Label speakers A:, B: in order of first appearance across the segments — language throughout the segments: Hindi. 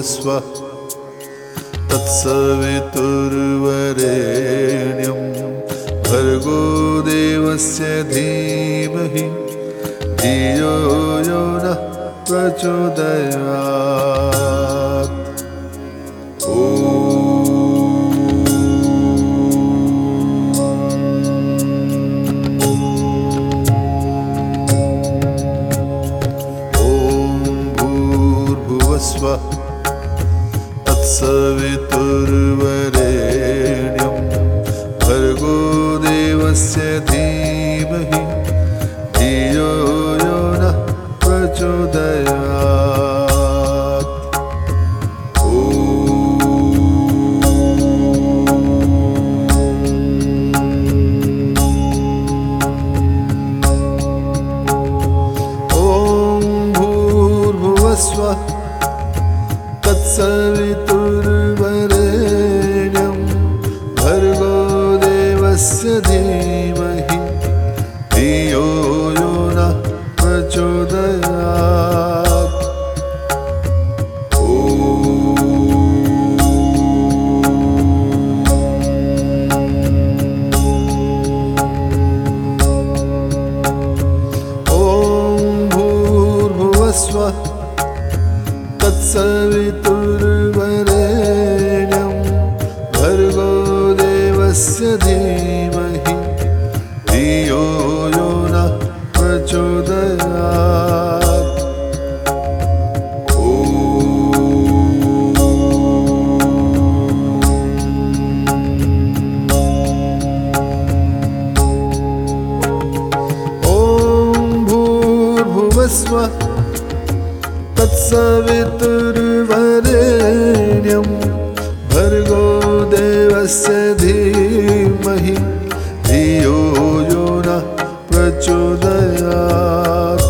A: भूर्भुवस्व तत्सवितुर्वरेण्यं भर्गो देवस्य धीमहि धियो यो नः प्रचोदयात्। ॐ। तत्सवितुर्वरेण्यं भर्गो देवस्य धीमहि धियो यो नः प्रचोदयात् तत्सवितुर्वरेण्यं भर्गो देवस्य धीमहि धियो यो तत्सवितुर्वरेण्यं भर्गो देवस्य धीमहि धियो यो नः प्रचोदयात्।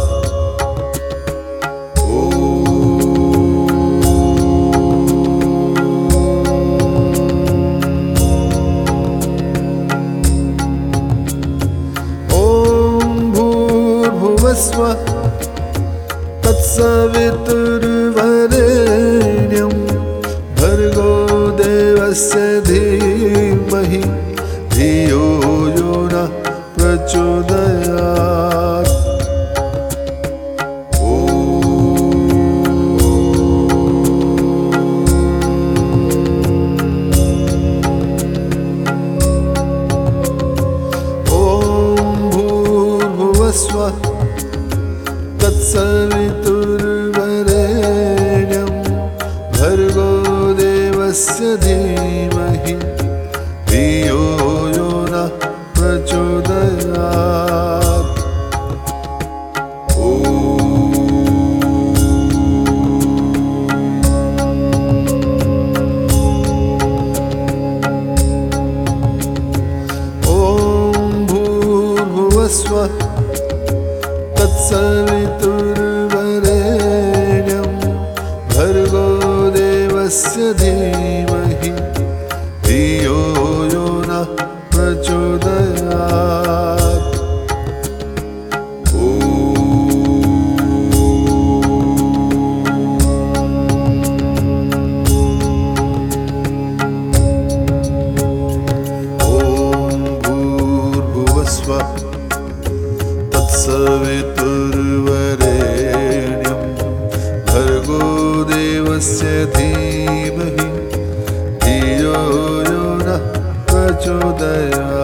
A: ॐ भूर्भुवस्व तत्सवितुर्वरेण्यं भर्गो देवस्य धीमहि धियो यो नः प्रचोदयात्। ॐ धीमहि धियो यो नः प्रचोदयात्। ॐ भूर्भुवस्व तत्सवितुर्वरेण्यं। भर्गो देवस्य धीमहि धियो यो नः प्रचोदयात्। ॐ भूर्भुवस्व तत्सवितुर्वरेण्यं भर्गो देवस्य धीमहि to